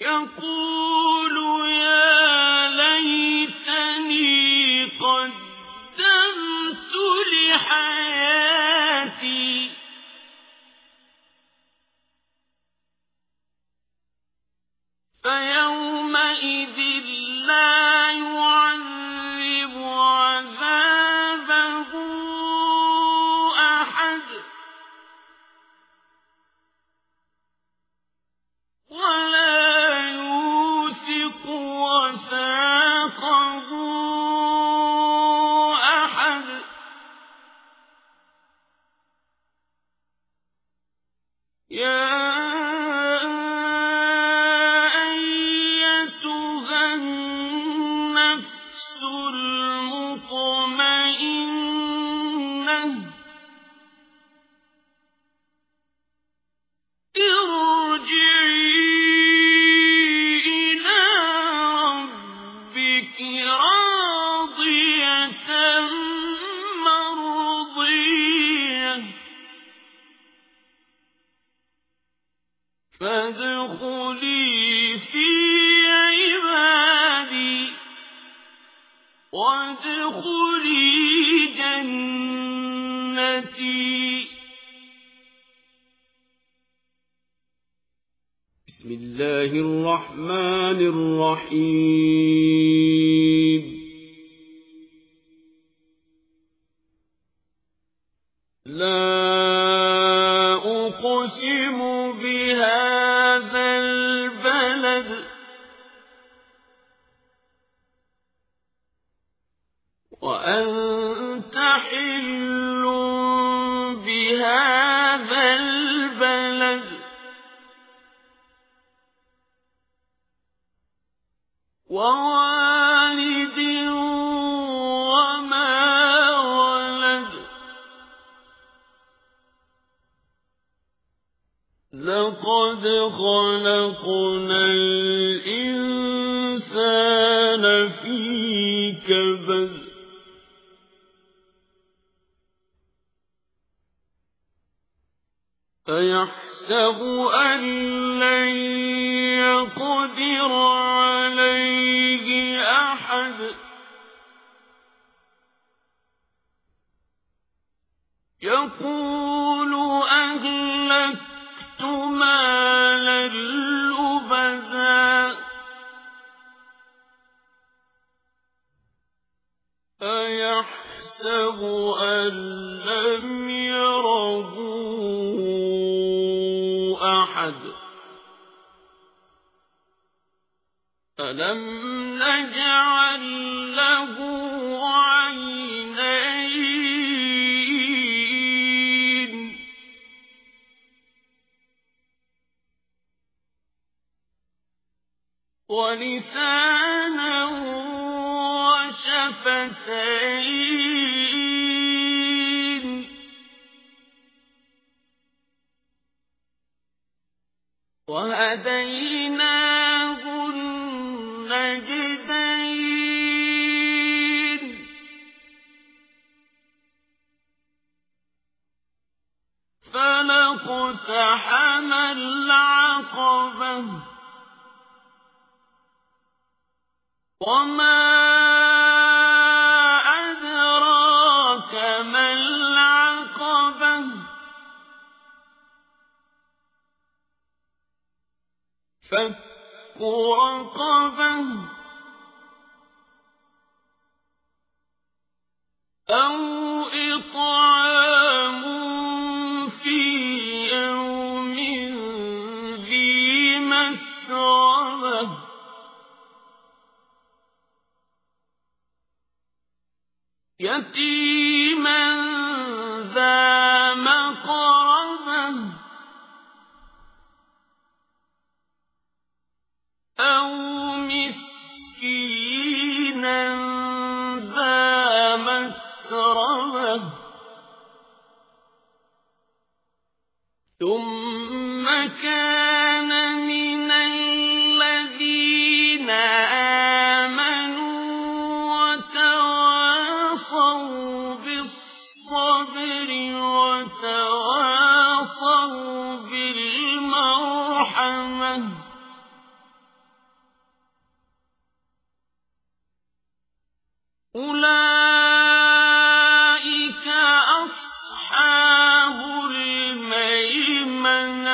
يقول يا ليتني قدمت لحياتي. فيومئذ وثاقه فادخلي في عبادي وادخلي جنتي. بسم الله الرحمن الرحيم. لا وأنت حل بهذا البلد. ووالد وما ولد. لقد خلقنا الإنسان في كبد. أيحسب أن لن يقدر عليه أحد؟ يقول أهلكت مالا لبدا. أيحسب أن لم ألم نجعل له عينين ولسانا وشفتين وهديناه فلقتحم العقبة. وما أدراك ما العقبة. فك رقبة. أو إطعام يتيما ذا مقربة أو مسكينا ذا متربة ثم كان